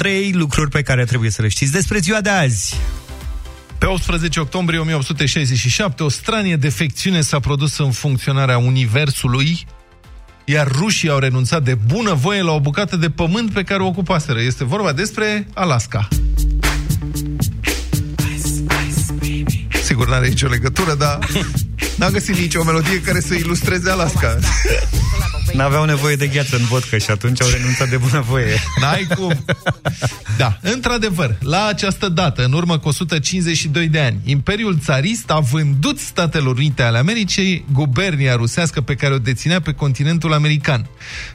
Trei lucruri pe care trebuie să le știți despre ziua de azi. Pe 18 octombrie 1867, o stranie defecțiune s-a produs în funcționarea Universului, iar rușii au renunțat de bună voie la o bucată de pământ pe care o ocupaseră. Este vorba despre Alaska. Sigur, n-are nicio legătură, dar n-a găsit nicio melodie care să ilustreze Alaska. N-aveau nevoie de gheață în vodcă și atunci au renunțat de bunăvoie. N-ai cum. Da, într-adevăr, la această dată, în urmă cu 152 de ani, Imperiul Țarist a vândut Statelor Unite ale Americii gubernia rusească pe care o deținea pe continentul american.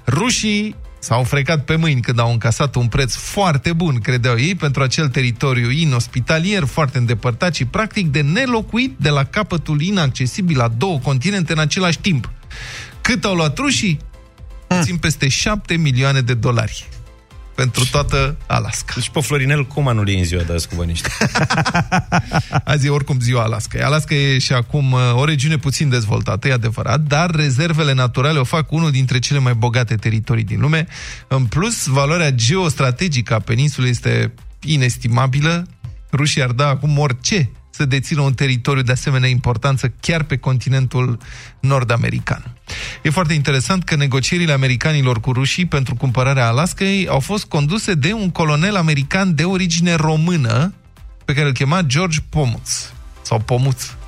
Rușii S-au frecat pe mâini când au încasat un preț foarte bun, credeau ei, pentru acel teritoriu inospitalier, foarte îndepărtat și practic de nelocuit de la capătul inaccesibil la două continente în același timp. Cât au luat rușii? Puțin peste 7 milioane de dolari pentru toată Alaska. Deci pe Florinel Coma nu în ziua de azi cu băniște. azi e oricum ziua Alaska. Alaska e și acum uh, o regiune puțin dezvoltată, e adevărat, dar rezervele naturale o fac unul dintre cele mai bogate teritorii din lume. În plus, valoarea geostrategică a peninsulei este inestimabilă. Rușii ar da acum orice să dețină un teritoriu de asemenea importanță chiar pe continentul nord-american. E foarte interesant că negocierile americanilor cu rușii pentru cumpărarea Alaskei au fost conduse de un colonel american de origine română pe care îl chema George Pomuț sau Pomuț.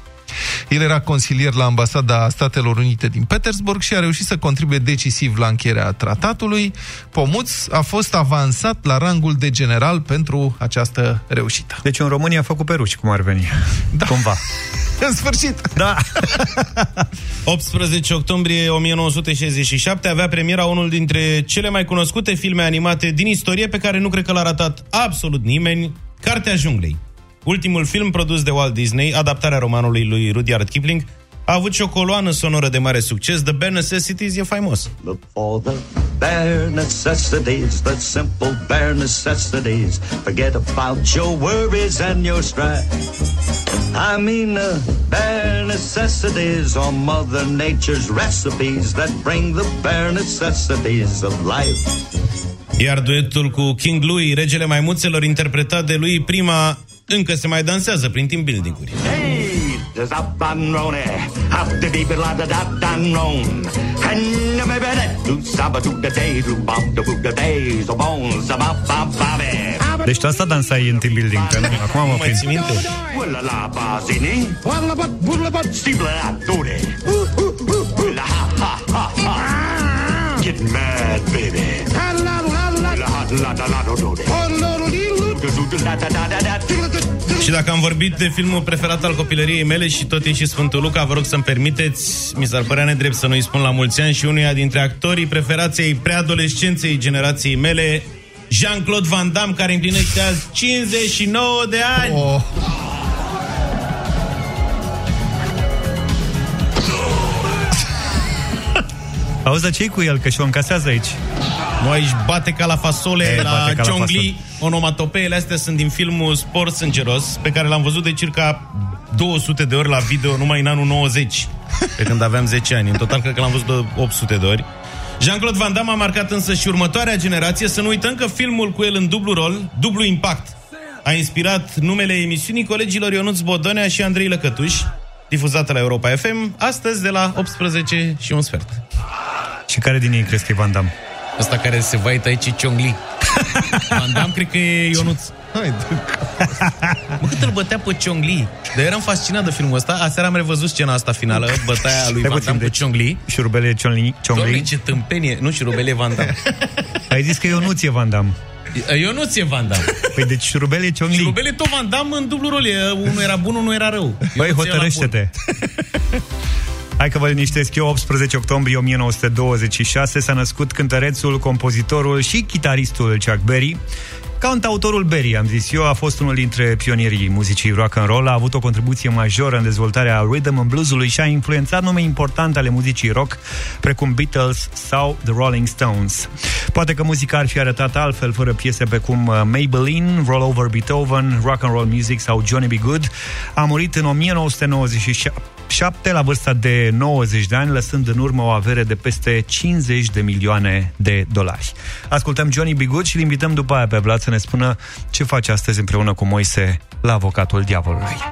El era consilier la ambasada Statelor Unite din Petersburg și a reușit să contribuie decisiv la încheierea tratatului. Pomuț a fost avansat la rangul de general pentru această reușită. Deci în România a făcut pe ruși, cum ar veni. Da. Cumva. în sfârșit. Da. 18 octombrie 1967 avea premiera unul dintre cele mai cunoscute filme animate din istorie pe care nu cred că l-a ratat absolut nimeni, Cartea Junglei. Ultimul film produs de Walt Disney, adaptarea romanului lui Rudyard Kipling, a avut și o coloană sonoră de mare succes, The Bare Necessities e faimos. Look for the bare necessities, the simple bare necessities. Forget about your worries and your strife. I mean the uh, bare necessities are Mother Nature's recipes that bring the bare necessities of life. Iar duetul cu King Louis, regele maimuțelor, interpretat de lui prima încă se mai dansează prin team building-uri. Deci tu asta dansai în team building, că nu, acum mă prind. Mai minte? Get mad, baby. Și dacă am vorbit de filmul preferat al copilăriei mele și tot e și Sfântul Luca, vă rog să-mi permiteți, mi s-ar părea nedrept să nu-i spun la mulți ani și unuia dintre actorii preferației preadolescenței generației mele, Jean-Claude Van Damme, care împlinește azi 59 de ani. Oh. Auzi, dar ce cu el? Că și-o încasează aici. Nu, aici bate ca la fasole, e, la Chongli. Onomatopeele astea sunt din filmul Sport Sângeros, pe care l-am văzut de circa 200 de ori la video numai în anul 90, pe când aveam 10 ani. În total, cred că l-am văzut de 800 de ori. Jean-Claude Van Damme a marcat însă și următoarea generație. Să nu uităm că filmul cu el în dublu rol, dublu impact, a inspirat numele emisiunii colegilor Ionuț Bodonea și Andrei Lăcătuș, difuzată la Europa FM, astăzi de la 18 și un sfert. Și care din ei crezi că e Van Damme? Ăsta care se vaită aici e Chongli. Van Damme cred că e Ionuț. Hai, Mă, cât îl bătea pe Chongli. Dar eram fascinat de filmul ăsta. Aseară am revăzut scena asta finală, bătaia lui Van Damme cu Chongli. Șurubele Chongli. Doamne, ce tâmpenie. Nu, șurubele Van Damme. Ai zis că Ionuț e Van Damme. Ionuț e Van Damme. Păi deci șurubele e Chongli. Șurubele tot Van Damme în dublu rol. Unul era bun, unul era rău. Băi, hotărăște-te. Hai că vă liniștesc eu, 18 octombrie 1926 s-a născut cântărețul, compozitorul și chitaristul Chuck Berry. Cantautorul Berry, am zis eu, a fost unul dintre pionierii muzicii rock and roll, a avut o contribuție majoră în dezvoltarea rhythm and bluesului și a influențat nume importante ale muzicii rock, precum Beatles sau The Rolling Stones. Poate că muzica ar fi arătat altfel fără piese pe cum uh, Maybelline, Roll Over Beethoven, Rock and Roll Music sau Johnny B. Good. A murit în 1997 7 la vârsta de 90 de ani, lăsând în urmă o avere de peste 50 de milioane de dolari. Ascultăm Johnny Bigut și îl invităm după aia pe Vlad să ne spună ce face astăzi împreună cu Moise la avocatul diavolului.